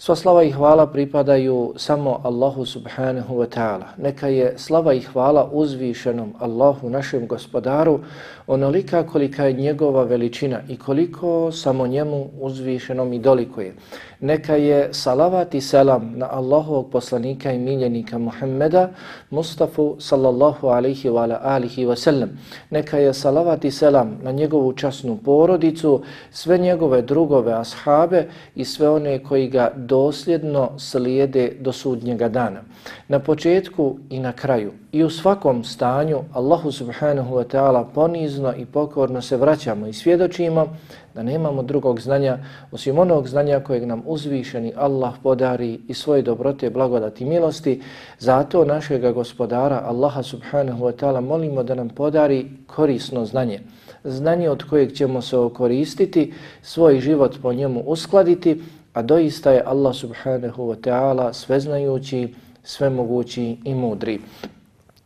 Sva slava i hvala pripadaju samo Allahu subhanahu wa ta'ala. Neka je slava i hvala uzvišenom Allahu, našem gospodaru, onolika kolika je njegova veličina i koliko samo njemu uzvišenom i dolikuje. Neka je salavat i selam na Allahovog poslanika i miljenika Muhammeda, Mustafa sallallahu alaihi wa alihi wa sallam. Neka je salavat i selam na njegovu časnu porodicu, sve njegove drugove ashabe i sve one koji ga dosljedno slijede do sudnjega dana. Na početku i na kraju i u svakom stanju Allahu subhanahu wa ta'ala ponizno i pokorno se vraćamo i svjedočimo da nemamo drugog znanja osim onog znanja kojeg nam uzvišeni Allah podari i svoje dobrote, blagodati i milosti. Zato našega gospodara Allaha subhanahu wa ta'ala molimo da nam podari korisno znanje. Znanje od kojeg ćemo se okoristiti, svoj život po njemu uskladiti, a doista je Allah subhanahu wa ta'ala sveznajući, svemogući i mudri.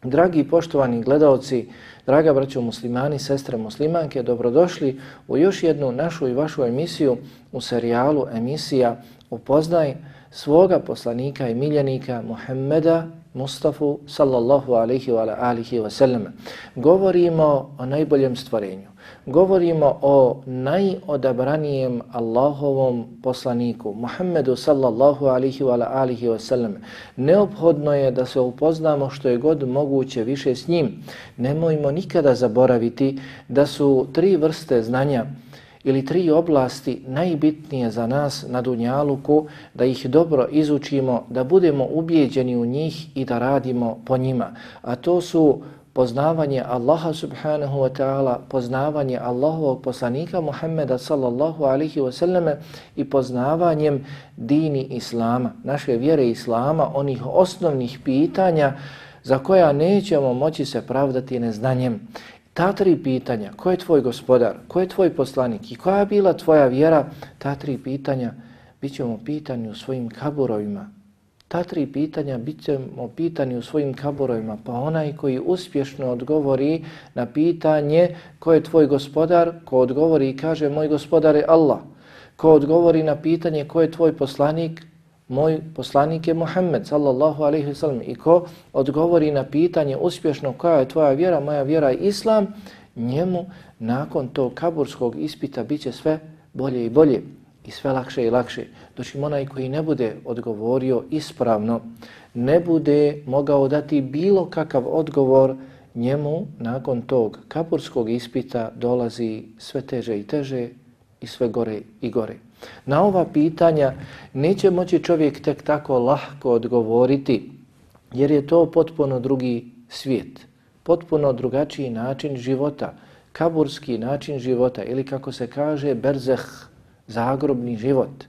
Dragi poštovani gledalci, draga braćo muslimani, sestre muslimanke, dobrodošli u još jednu našu i vašu emisiju u serijalu emisija Upoznaj svoga poslanika i miljenika Muhammeda Mustafa sallallahu alaihi wa alihi wa sallam. Govorimo o najboljem stvorenju govorimo o najodabranijem Allahovom poslaniku, Muhammedu sallallahu alihi wa alihi wa sallam. Neophodno je da se upoznamo što je god moguće više s njim. Nemojmo nikada zaboraviti da su tri vrste znanja ili tri oblasti najbitnije za nas na Dunjaluku, da ih dobro izučimo, da budemo ubijeđeni u njih i da radimo po njima. A to su poznavanje Allaha subhanahu wa ta'ala, poznavanje Allahovog poslanika Muhammeda sallallahu alihi wasallame i poznavanjem dini Islama, naše vjere Islama, onih osnovnih pitanja za koja nećemo moći se pravdati neznanjem. Ta tri pitanja, ko je tvoj gospodar, ko je tvoj poslanik i koja je bila tvoja vjera, ta tri pitanja bit ćemo pitani u svojim kaburovima, Ta tri pitanja bit ćemo pitani u svojim kaborovima, pa onaj koji uspješno odgovori na pitanje ko je tvoj gospodar, ko odgovori i kaže moj gospodar je Allah, ko odgovori na pitanje ko je tvoj poslanik, moj poslanik je Muhammed sallallahu alaihi ve sellem i ko odgovori na pitanje uspješno koja je tvoja vjera, moja vjera je Islam, njemu nakon tog kaburskog ispita bit sve bolje i bolje i sve lakše i lakše. Dočim onaj koji ne bude odgovorio ispravno, ne bude mogao dati bilo kakav odgovor, njemu nakon tog kapurskog ispita dolazi sve teže i teže i sve gore i gore. Na ova pitanja neće moći čovjek tek tako lahko odgovoriti, jer je to potpuno drugi svijet. potpuno drugačiji način života, kaburski način života ili kako se kaže berzeh, zagrobni život.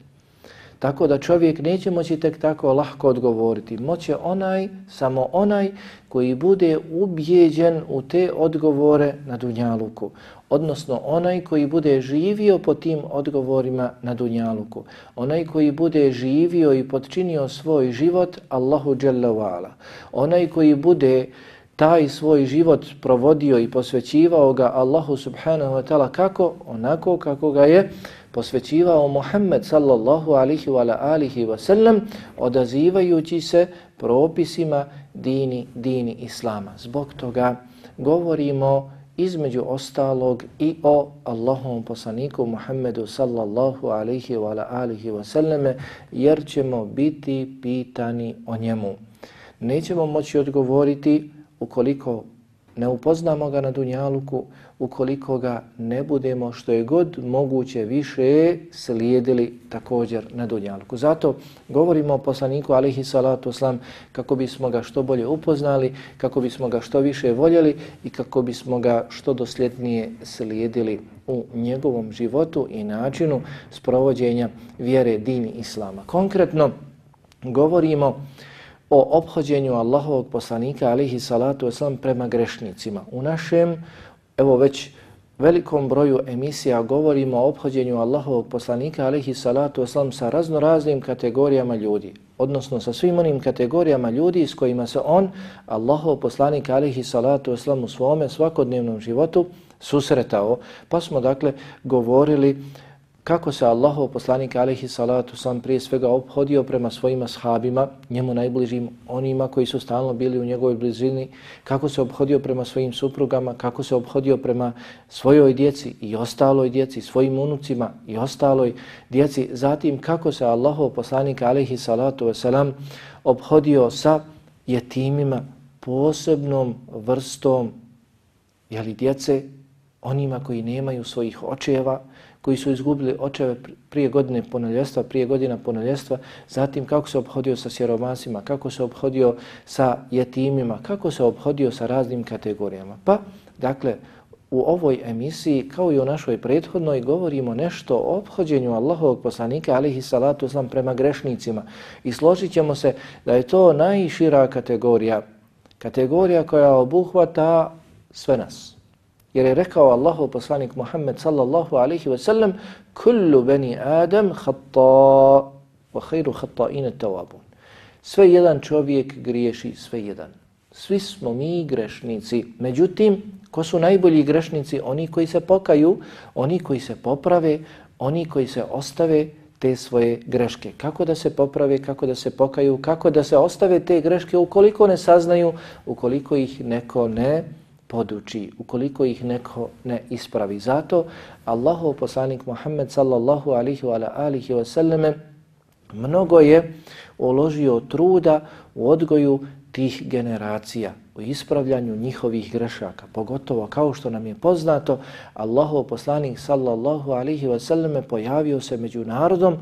Tako da čovjek neće moći tek tako lahko odgovoriti. Moće onaj, samo onaj koji bude ubjeđen u te odgovore na Dunjaluku. Odnosno onaj koji bude živio po tim odgovorima na Dunjaluku. Onaj koji bude živio i podčinio svoj život Allahu Đelevala. Onaj koji bude taj svoj život provodio i posvećivao ga Allahu subhanahu wa ta'ala kako? Onako kako ga je posvećivao Muhammed sallallahu alihi wa alihi wa sallam odazivajući se propisima dini, dini Islama. Zbog toga govorimo između ostalog i o Allahovom poslaniku Muhammedu sallallahu alihi wa alihi wa sallame jer ćemo biti pitani o njemu. Nećemo moći odgovoriti ukoliko ne upoznamo ga na Dunjaluku, ukoliko ga ne budemo što je god moguće više slijedili također na dunjalku. Zato govorimo o poslaniku alihi salatu oslam kako bismo ga što bolje upoznali, kako bismo ga što više voljeli i kako bismo ga što dosljednije slijedili u njegovom životu i načinu sprovođenja vjere dini Islama. Konkretno govorimo o obhođenju Allahovog poslanika alihi salatu oslam prema grešnicima. U našem, evo već velikom broju emisija govorimo o obhođenju Allahovog poslanika alaihi salatu wasalam sa razno raznim kategorijama ljudi. Odnosno sa svim onim kategorijama ljudi s kojima se on, Allahov poslanik alaihi salatu wasalam u svome svakodnevnom životu susretao. Pa smo dakle govorili kako se Allahov poslanik alejhi salatu sam prije svega obhodio prema svojim ashabima, njemu najbližim, onima koji su stalno bili u njegovoj blizini, kako se obhodio prema svojim suprugama, kako se obhodio prema svojoj djeci i ostaloj djeci, svojim unucima i ostaloj djeci, zatim kako se Allahov poslanik alejhi salatu vesselam obhodio sa jetimima, posebnom vrstom jeli djece, onima koji nemaju svojih očeva, koji su izgubili očeve prije godine ponoljestva, prije godina ponoljestva, zatim kako se obhodio sa sjeromasima, kako se obhodio sa jetimima, kako se obhodio sa raznim kategorijama. Pa, dakle, u ovoj emisiji, kao i u našoj prethodnoj, govorimo nešto o obhođenju Allahovog poslanika, alihi salatu islam, prema grešnicima. I složit se da je to najšira kategorija, kategorija koja obuhvata sve nas. Jer je rekao Allahu poslanik Muhammed sallallahu alaihi ve sellem kullu bani Adam hatta wa khairu khatta'ina tawabun. Sve jedan čovjek griješi, sve jedan. Svi smo mi grešnici. Međutim, ko su najbolji grešnici? Oni koji se pokaju, oni koji se poprave, oni koji se ostave te svoje greške. Kako da se poprave, kako da se pokaju, kako da se ostave te greške ukoliko ne saznaju, ukoliko ih neko ne poduči, ukoliko ih neko ne ispravi. Zato Allahov poslanik Muhammed sallallahu alihi wa alihi wa sallame mnogo je uložio truda u odgoju tih generacija, u ispravljanju njihovih grešaka. Pogotovo kao što nam je poznato, Allahov poslanik sallallahu alihi wa sallame pojavio se među narodom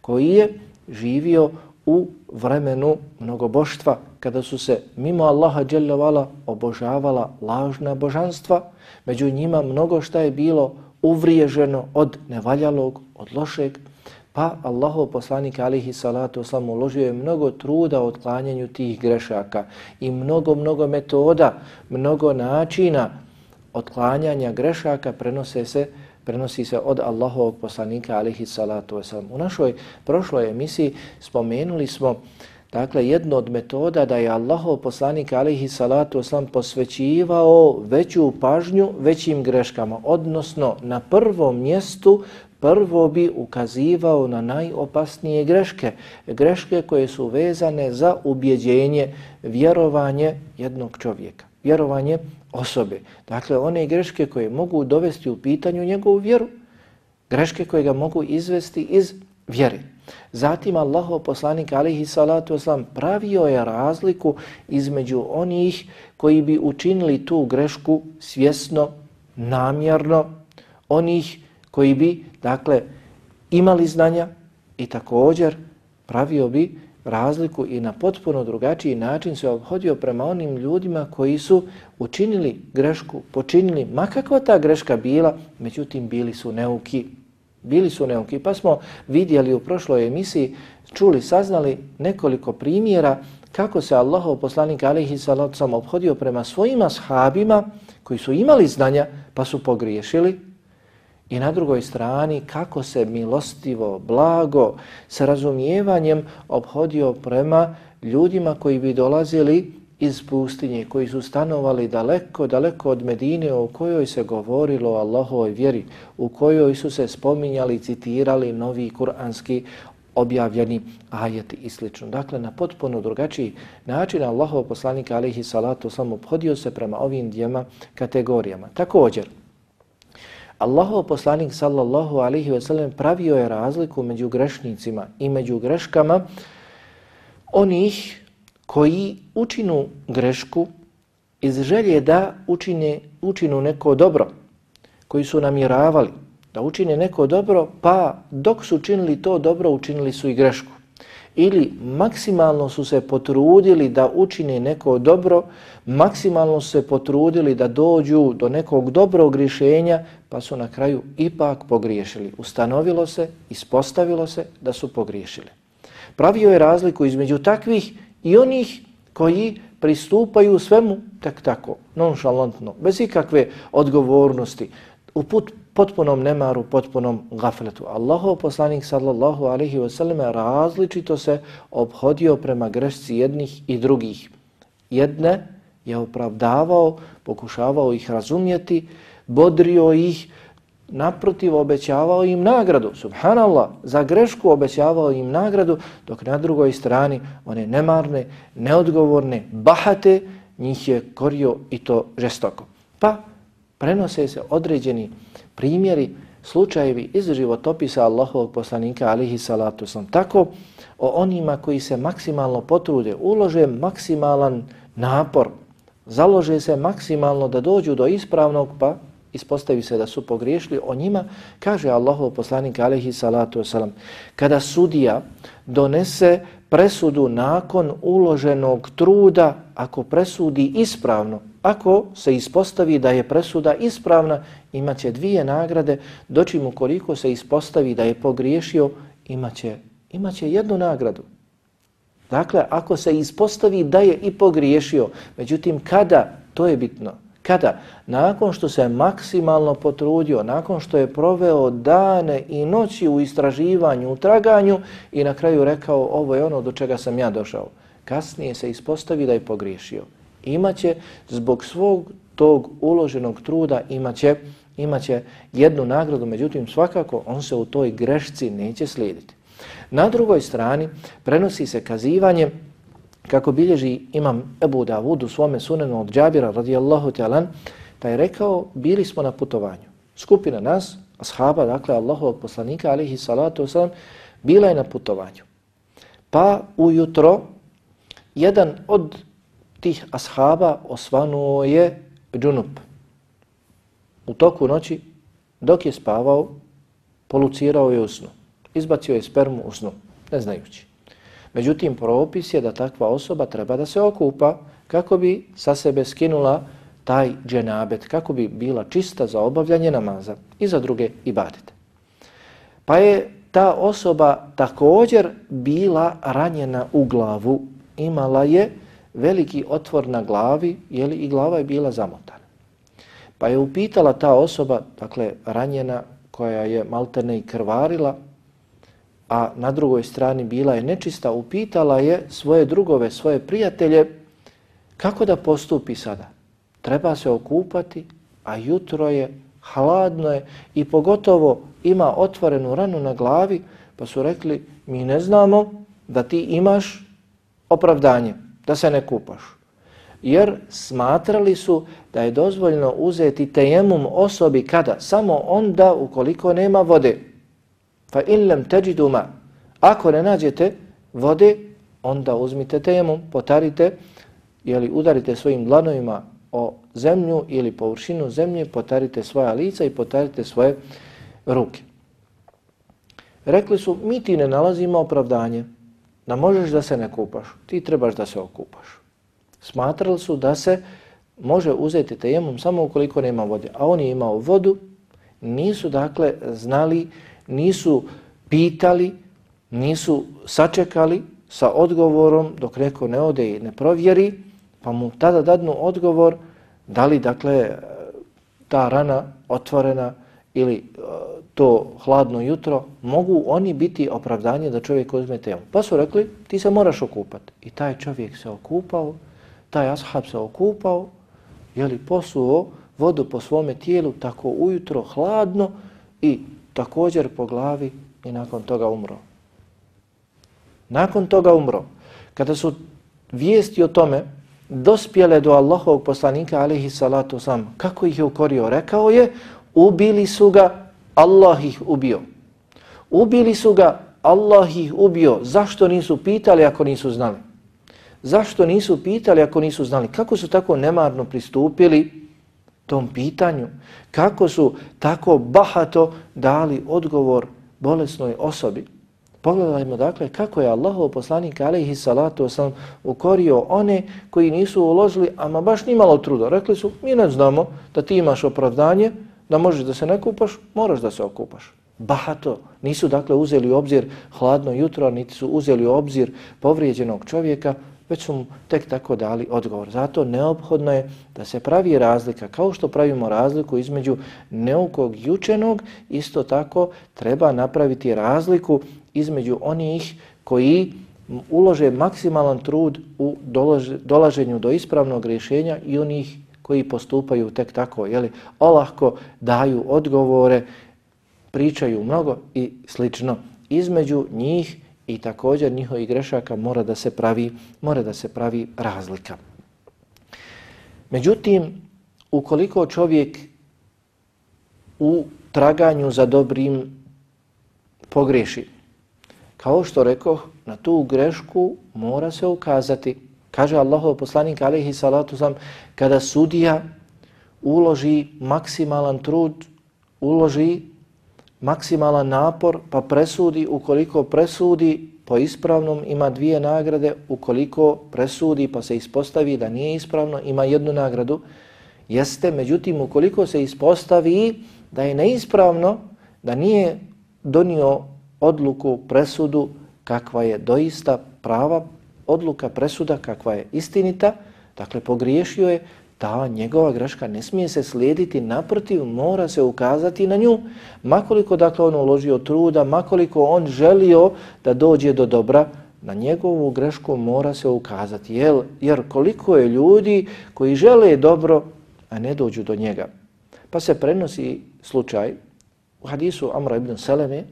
koji je živio u vremenu mnogoboštva, kada su se mimo Allaha dželjavala obožavala lažna božanstva, među njima mnogo šta je bilo uvriježeno od nevaljalog, od lošeg, pa Allahov poslanik alihi salatu oslam uložio je mnogo truda u otklanjanju tih grešaka i mnogo, mnogo metoda, mnogo načina otklanjanja grešaka prenose se prenosi se od Allahovog poslanika alihi salatu wasalam. U našoj prošloj emisiji spomenuli smo dakle jednu od metoda da je Allahov poslanik alihi salatu wasalam posvećivao veću pažnju većim greškama, odnosno na prvom mjestu prvo bi ukazivao na najopasnije greške, greške koje su vezane za ubjeđenje, vjerovanje jednog čovjeka, vjerovanje osobe. Dakle, one greške koje mogu dovesti u pitanju njegovu vjeru, greške koje ga mogu izvesti iz vjere. Zatim Allahov poslanik alihi salatu oslam pravio je razliku između onih koji bi učinili tu grešku svjesno, namjerno, onih koji bi, dakle, imali znanja i također pravio bi razliku i na potpuno drugačiji način se obhodio prema onim ljudima koji su učinili grešku, počinili, ma kakva ta greška bila, međutim bili su neuki. Bili su neuki. Pa smo vidjeli u prošloj emisiji, čuli, saznali nekoliko primjera kako se Allahov poslanik alaihi sallam obhodio prema svojima sahabima koji su imali znanja pa su pogriješili i na drugoj strani kako se milostivo, blago, sa razumijevanjem obhodio prema ljudima koji bi dolazili iz pustinje, koji su stanovali daleko, daleko od Medine o kojoj se govorilo o Allahovoj vjeri, u kojoj su se spominjali, citirali novi kuranski objavljeni ajeti i sl. Dakle, na potpuno drugačiji način Allahov poslanika alihi salatu sam obhodio se prema ovim dvijema kategorijama. Također, Allahov poslanik sallallahu alaihi ve sellem pravio je razliku među grešnicima i među greškama onih koji učinu grešku iz želje da učine, učinu neko dobro, koji su namjeravali da učine neko dobro, pa dok su učinili to dobro, učinili su i grešku. Ili maksimalno su se potrudili da učine neko dobro, maksimalno su se potrudili da dođu do nekog dobrog rješenja, pa su na kraju ipak pogriješili. Ustanovilo se, ispostavilo se da su pogriješili. Pravio je razliku između takvih i onih koji pristupaju svemu tak tako, nonšalantno, bez ikakve odgovornosti, uput potpunom nemaru, potpunom gafletu. Allahov poslanik sallallahu alaihi wa sallam različito se obhodio prema grešci jednih i drugih. Jedne je opravdavao, pokušavao ih razumjeti, bodrio ih, naprotiv obećavao im nagradu. Subhanallah, za grešku obećavao im nagradu, dok na drugoj strani one nemarne, neodgovorne, bahate, njih je korio i to žestoko. Pa prenose se određeni primjeri, slučajevi iz životopisa Allahovog poslanika alihi salatu sam. Tako o onima koji se maksimalno potrude, ulože maksimalan napor, založe se maksimalno da dođu do ispravnog, pa ispostavi se da su pogriješili o njima, kaže Allahov poslanik alihi salatu wasalam, kada sudija donese presudu nakon uloženog truda, ako presudi ispravno, ako se ispostavi da je presuda ispravna, imaće dvije nagrade, doći mu koliko se ispostavi da je pogriješio, imaće, imaće jednu nagradu. Dakle, ako se ispostavi da je i pogriješio, međutim, kada, to je bitno, kada, nakon što se maksimalno potrudio, nakon što je proveo dane i noći u istraživanju, u traganju i na kraju rekao ovo je ono do čega sam ja došao, kasnije se ispostavi da je pogriješio. Imaće zbog svog tog uloženog truda imaće imaće jednu nagradu, međutim svakako on se u toj grešci neće slijediti. Na drugoj strani prenosi se kazivanje kako bilježi imam Ebu Davud u svome sunenu od Džabira radijallahu ta'alan, da je rekao, bili smo na putovanju. Skupina nas, ashaba, dakle Allahovog poslanika, alihi salatu wasalam, bila je na putovanju. Pa ujutro, jedan od tih ashaba osvanuo je džunup. U toku noći, dok je spavao, polucirao je u snu. Izbacio je spermu u snu, ne znajući. Međutim, propis je da takva osoba treba da se okupa kako bi sa sebe skinula taj dženabet, kako bi bila čista za obavljanje namaza i za druge ibadete. Pa je ta osoba također bila ranjena u glavu, imala je veliki otvor na glavi, jeli i glava je bila zamotana. Pa je upitala ta osoba, dakle ranjena, koja je maltene i krvarila, a na drugoj strani bila je nečista, upitala je svoje drugove, svoje prijatelje, kako da postupi sada? Treba se okupati, a jutro je, hladno je i pogotovo ima otvorenu ranu na glavi, pa su rekli, mi ne znamo da ti imaš opravdanje, da se ne kupaš jer smatrali su da je dozvoljno uzeti tejemum osobi kada? Samo onda ukoliko nema vode. Fa illem teđiduma. Ako ne nađete vode, onda uzmite tejemum, potarite, ili udarite svojim dlanovima o zemlju ili površinu zemlje, potarite svoja lica i potarite svoje ruke. Rekli su, mi ti ne nalazimo opravdanje da možeš da se ne kupaš, ti trebaš da se okupaš. Smatrali su da se može uzeti tejemom samo ukoliko nema vode. A on je imao vodu, nisu dakle znali, nisu pitali, nisu sačekali sa odgovorom dok neko ne ode i ne provjeri, pa mu tada dadnu odgovor da li dakle ta rana otvorena ili to hladno jutro, mogu oni biti opravdanje da čovjek uzme temu. Pa su rekli, ti se moraš okupati. I taj čovjek se okupao, taj ashab se okupao, je li posuo vodu po svome tijelu tako ujutro hladno i također po glavi i nakon toga umro. Nakon toga umro. Kada su vijesti o tome dospjele do Allahovog poslanika alaihi salatu sam, kako ih je ukorio? Rekao je, ubili su ga, Allah ih ubio. Ubili su ga, Allah ih ubio. Zašto nisu pitali ako nisu znali? Zašto nisu pitali ako nisu znali? Kako su tako nemarno pristupili tom pitanju? Kako su tako bahato dali odgovor bolesnoj osobi? Pogledajmo dakle kako je Allahov poslanik alaihi salatu wasalam ukorio one koji nisu uložili, ama baš nimalo truda. Rekli su, mi ne znamo da ti imaš opravdanje, da možeš da se ne kupaš, moraš da se okupaš. Bahato. Nisu dakle uzeli u obzir hladno jutro, niti su uzeli u obzir povrijeđenog čovjeka, već su mu tek tako dali odgovor. Zato neophodno je da se pravi razlika, kao što pravimo razliku između neukog i učenog, isto tako treba napraviti razliku između onih koji ulože maksimalan trud u dolaženju do ispravnog rješenja i onih koji postupaju tek tako, jeli, olahko daju odgovore, pričaju mnogo i slično. Između njih i također njihovih grešaka mora da se pravi, mora da se pravi razlika. Međutim, ukoliko čovjek u traganju za dobrim pogreši, kao što rekoh, na tu grešku mora se ukazati. Kaže Allahov poslanik alaihi salatu sam, kada sudija uloži maksimalan trud, uloži maksimalan napor, pa presudi, ukoliko presudi po ispravnom ima dvije nagrade, ukoliko presudi pa se ispostavi da nije ispravno, ima jednu nagradu, jeste, međutim, ukoliko se ispostavi da je neispravno, da nije donio odluku, presudu, kakva je doista prava odluka, presuda, kakva je istinita, dakle, pogriješio je, ta njegova greška ne smije se slijediti, naprotiv, mora se ukazati na nju. Makoliko dakle on uložio truda, makoliko on želio da dođe do dobra, na njegovu grešku mora se ukazati. Jer, jer koliko je ljudi koji žele dobro, a ne dođu do njega. Pa se prenosi slučaj u hadisu Amra ibn Seleme,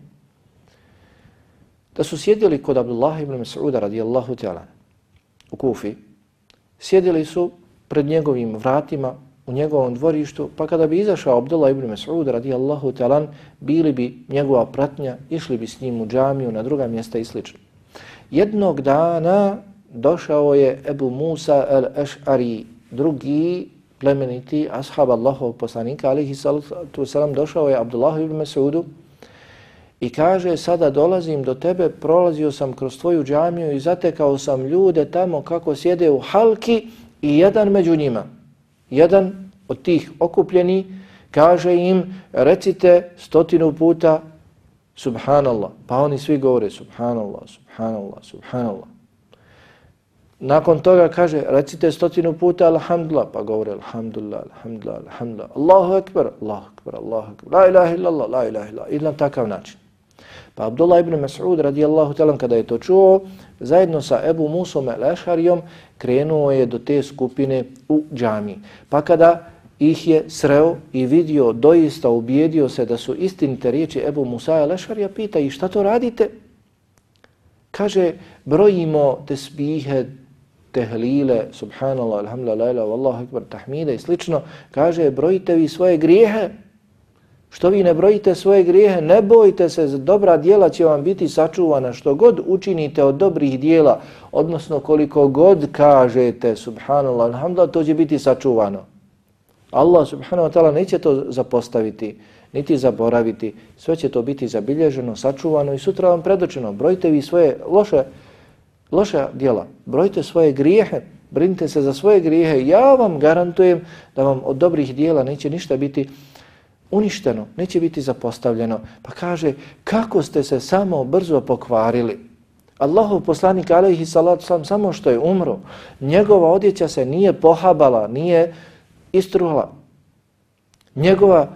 da su sjedili kod Abdullah ibn Mas'uda radijallahu ta'ala u Kufi. Sjedili su pred njegovim vratima u njegovom dvorištu, pa kada bi izašao Abdullah ibn Mas'ud radijallahu ta'ala, bili bi njegova pratnja, išli bi s njim u džamiju, na druga mjesta i sl. Jednog dana došao je Ebu Musa al-Ash'ari, drugi plemeniti ashab Allahov poslanika, alihi salatu wasalam, došao je Abdullah ibn Mas'udu i kaže, sada dolazim do tebe, prolazio sam kroz tvoju džamiju i zatekao sam ljude tamo kako sjede u halki, I jedan među njima, jedan od tih okupljeni, kaže im, recite stotinu puta Subhanallah. Pa oni svi govore Subhanallah, Subhanallah, Subhanallah. Nakon toga kaže, recite stotinu puta Alhamdulillah. Pa govore Alhamdulillah, Alhamdulillah, Alhamdulillah. Allahu Ekber, Allahu Ekber, Allahu Ekber, La ilaha illallah, la ilaha illallah. I na takav način. Pa Abdullah ibn Mas'ud radijallahu talan kada je to čuo, zajedno sa Ebu Musom el-Ešharijom krenuo je do te skupine u džami. Pa kada ih je sreo i vidio, doista ubijedio se da su istinite riječi Ebu Musa el-Ešharija, pita i šta to radite? Kaže, brojimo tesbihe, tehlile, subhanallah, alhamdulillah, la wallahu akbar, tahmide i slično. Kaže, brojite vi svoje grijehe, Što vi ne brojite svoje grijehe, ne bojite se, dobra dijela će vam biti sačuvana. Što god učinite od dobrih dijela, odnosno koliko god kažete, subhanallah, alhamdulillah, to će biti sačuvano. Allah subhanahu wa ta'ala neće to zapostaviti, niti zaboraviti. Sve će to biti zabilježeno, sačuvano i sutra vam predočeno. Brojite vi svoje loše loša djela, brojite svoje grijehe, brinite se za svoje grijehe, ja vam garantujem da vam od dobrih dijela neće ništa biti uništeno, neće biti zapostavljeno. Pa kaže, kako ste se samo brzo pokvarili? Allahu poslanik alaihi salatu sam samo što je umro, njegova odjeća se nije pohabala, nije istruhala. Njegova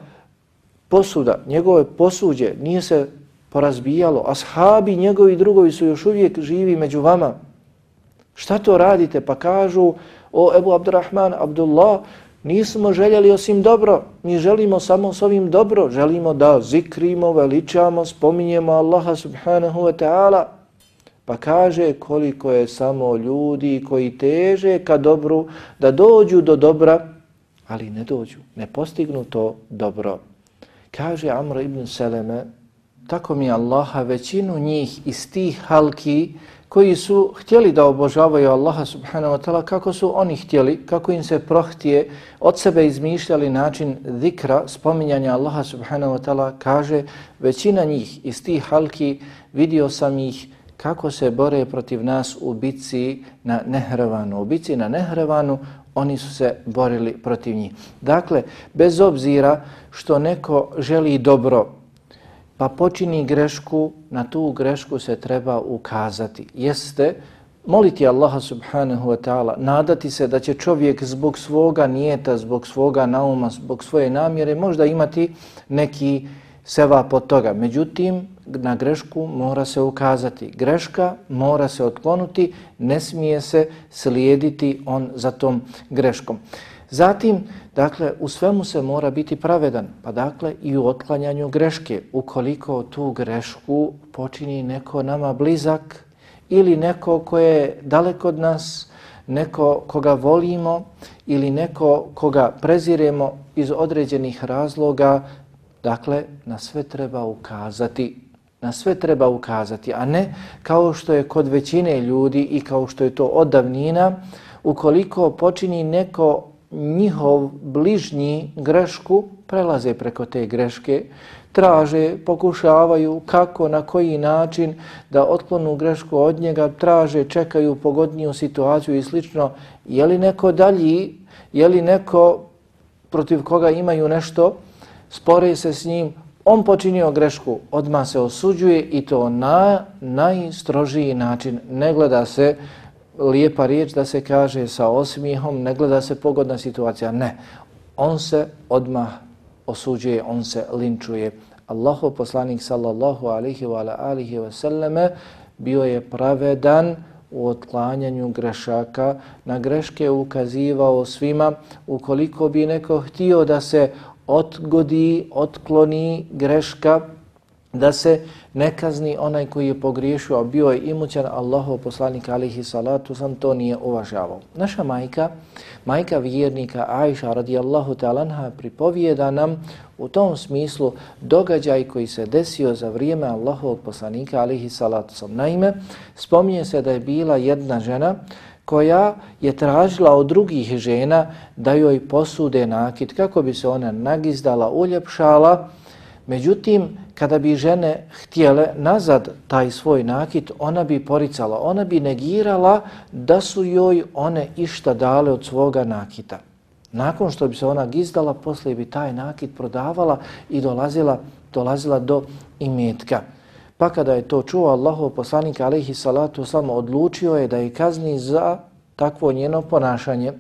posuda, njegove posuđe nije se porazbijalo. Ashabi njegovi drugovi su još uvijek živi među vama. Šta to radite? Pa kažu, o Ebu Abdurrahman, Abdullah, nismo željeli osim dobro. Mi želimo samo s ovim dobro. Želimo da zikrimo, veličamo, spominjemo Allaha subhanahu wa ta'ala. Pa kaže koliko je samo ljudi koji teže ka dobru da dođu do dobra, ali ne dođu, ne postignu to dobro. Kaže Amr ibn Seleme, tako mi Allaha većinu njih iz tih halki koji su htjeli da obožavaju Allaha subhanahu wa ta'ala kako su oni htjeli, kako im se prohtije, od sebe izmišljali način zikra, spominjanja Allaha subhanahu wa ta'ala, kaže većina njih iz tih halki vidio sam ih kako se bore protiv nas u bici na Nehrevanu. U bici na Nehrevanu oni su se borili protiv njih. Dakle, bez obzira što neko želi dobro, pa počini grešku, na tu grešku se treba ukazati. Jeste, moliti Allaha subhanahu wa ta'ala, nadati se da će čovjek zbog svoga nijeta, zbog svoga nauma, zbog svoje namjere možda imati neki seva pod toga. Međutim, na grešku mora se ukazati. Greška mora se otklonuti, ne smije se slijediti on za tom greškom. Zatim, dakle, u svemu se mora biti pravedan, pa dakle i u otklanjanju greške. Ukoliko tu grešku počini neko nama blizak ili neko koje je daleko od nas, neko koga volimo ili neko koga preziremo iz određenih razloga, dakle, na sve treba ukazati Na sve treba ukazati, a ne kao što je kod većine ljudi i kao što je to od davnina, ukoliko počini neko njihov bližnji grešku, prelaze preko te greške, traže, pokušavaju kako, na koji način da otklonu grešku od njega, traže, čekaju pogodniju situaciju i slično. Je li neko dalji, je li neko protiv koga imaju nešto, spore se s njim, on počinio grešku, odma se osuđuje i to na najstrožiji način. Ne gleda se lijepa riječ da se kaže sa osmijehom, ne gleda se pogodna situacija, ne. On se odma osuđuje, on se linčuje. Allahov poslanik sallallahu alihi wa alihi wa sallame bio je pravedan u otklanjanju grešaka, na greške ukazivao svima, ukoliko bi neko htio da se odgodi, otkloni greška, da se ne kazni onaj koji je pogriješio, a bio je imućan Allahov poslanik alihi salatu, sam to nije uvažavao. Naša majka, majka vjernika Aisha radijallahu ta'lanha pripovijeda nam u tom smislu događaj koji se desio za vrijeme Allahovog poslanika alihi salatu sam. Naime, spominje se da je bila jedna žena koja je tražila od drugih žena da joj posude nakit kako bi se ona nagizdala, uljepšala. Međutim, kada bi žene htjele nazad taj svoj nakit, ona bi poricala, ona bi negirala da su joj one išta dale od svoga nakita. Nakon što bi se ona gizdala, poslije bi taj nakit prodavala i dolazila, dolazila do imetka. Pa kada je to čuo Allahov poslanik alejhi salatu samo odlučio je da je kazni za takvo njeno ponašanje.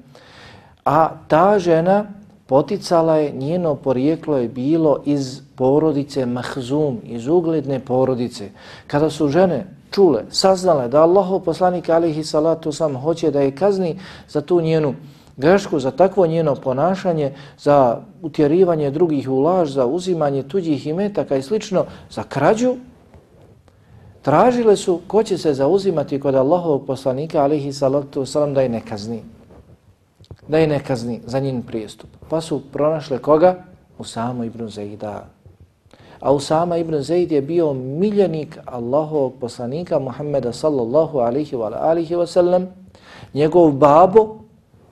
A ta žena poticala je, njeno porijeklo je bilo iz porodice Mahzum, iz ugledne porodice. Kada su žene čule, saznale da Allahov poslanik alihi salatu sam hoće da je kazni za tu njenu grešku, za takvo njeno ponašanje, za utjerivanje drugih u laž, za uzimanje tuđih imetaka i slično, za krađu, tražile su ko će se zauzimati kod Allahovog poslanika alihi salatu salam da je kazni Da je nekazni za njen prijestup. Pa su pronašle koga? Usama ibn Zejda. A Usama ibn Zejd je bio miljenik Allahovog poslanika Muhammeda sallallahu alihi wa alihi wa sallam. Njegov babo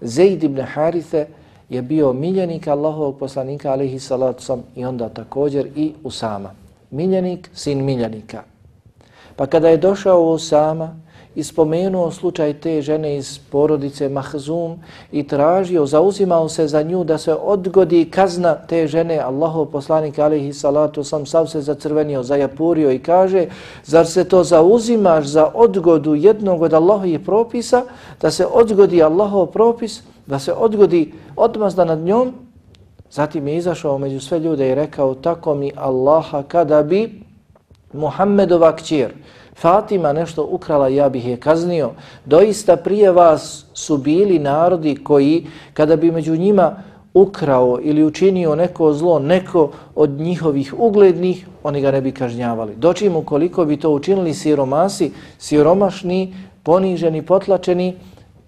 Zaid ibn Harithe je bio miljenik Allahovog poslanika alihi salatu sam i onda također i Usama. Miljenik, sin miljenika. Pa kada je došao Usama ispomenuo slučaj te žene iz porodice Mahzum i tražio, zauzimao se za nju da se odgodi kazna te žene. Allahov poslanik alihi salatu sam sav se zacrvenio, zajapurio i kaže zar se to zauzimaš za odgodu jednog od Allahovih propisa, da se odgodi Allahov propis, da se odgodi odmazda nad njom, Zatim je izašao među sve ljude i rekao tako mi Allaha kada bi Muhammedova kćer Fatima nešto ukrala, ja bih je kaznio. Doista prije vas su bili narodi koji kada bi među njima ukrao ili učinio neko zlo, neko od njihovih uglednih, oni ga ne bi kažnjavali. Dočim ukoliko bi to učinili siromasi, siromašni, poniženi, potlačeni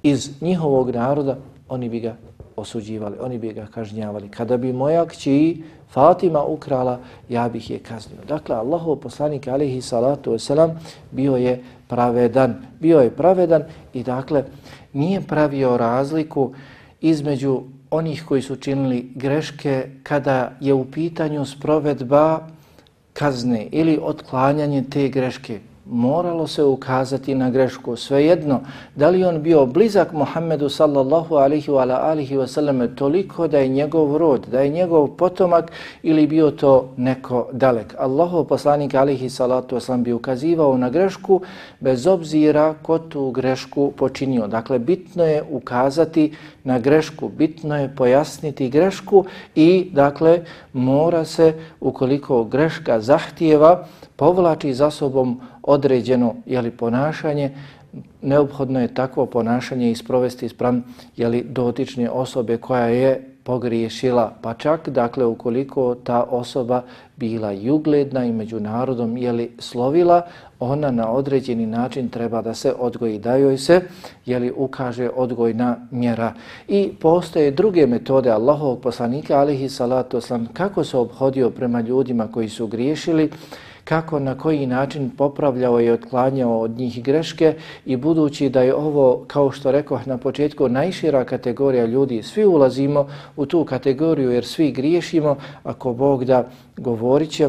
iz njihovog naroda, oni bi ga osuđivali, oni bi ga kažnjavali. Kada bi moja kći Fatima ukrala, ja bih je kaznio. Dakle, Allahov poslanik alihi salatu wasalam bio je pravedan. Bio je pravedan i dakle nije pravio razliku između onih koji su činili greške kada je u pitanju sprovedba kazne ili otklanjanje te greške moralo se ukazati na grešku. Svejedno, da li on bio blizak Muhammedu sallallahu alihi wa alihi wa sallam toliko da je njegov rod, da je njegov potomak ili bio to neko dalek. Allahov poslanik alihi salatu wasallam bi ukazivao na grešku bez obzira ko tu grešku počinio. Dakle, bitno je ukazati na grešku, bitno je pojasniti grešku i dakle mora se ukoliko greška zahtijeva povlači za sobom određeno jeli, ponašanje, neophodno je takvo ponašanje isprovesti sprem jeli, dotične osobe koja je pogriješila, pa čak, dakle, ukoliko ta osoba bila jugledna i među narodom jeli, slovila, ona na određeni način treba da se odgoji, da joj se jeli, ukaže odgojna mjera. I postoje druge metode Allahovog poslanika, alihi salatu oslam, kako se obhodio prema ljudima koji su griješili, kako na koji način popravljao i otklanjao od njih greške i budući da je ovo, kao što rekao na početku, najšira kategorija ljudi, svi ulazimo u tu kategoriju jer svi griješimo, ako Bog da govorit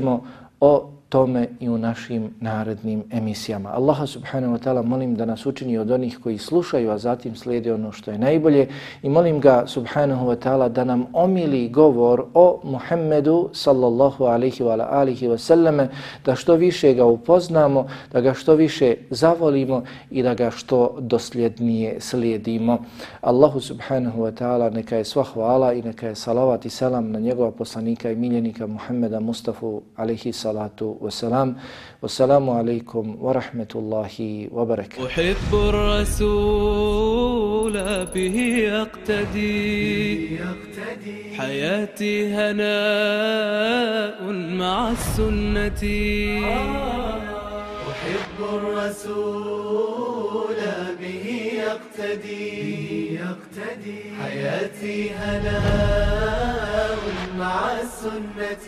o tome i u našim narednim emisijama. Allaha subhanahu wa ta'ala molim da nas učini od onih koji slušaju, a zatim slijede ono što je najbolje i molim ga subhanahu wa ta'ala da nam omili govor o Muhammedu sallallahu alaihi wa alihi wa sallame, da što više ga upoznamo, da ga što više zavolimo i da ga što dosljednije slijedimo. Allahu subhanahu wa ta'ala neka je sva hvala i neka je salavat i selam na njegova poslanika i miljenika Muhammeda Mustafa alaihi salatu والسلام. والسلام عليكم ورحمة الله وبركاته. أحب الرسول به يقتدي حياتي هناء مع السنة. أحب الرسول به يقتدي حياتي هناء مع السنة.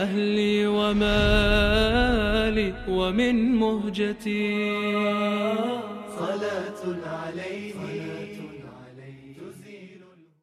وأهلي ومالي ومن مهجتي. صلاة عليه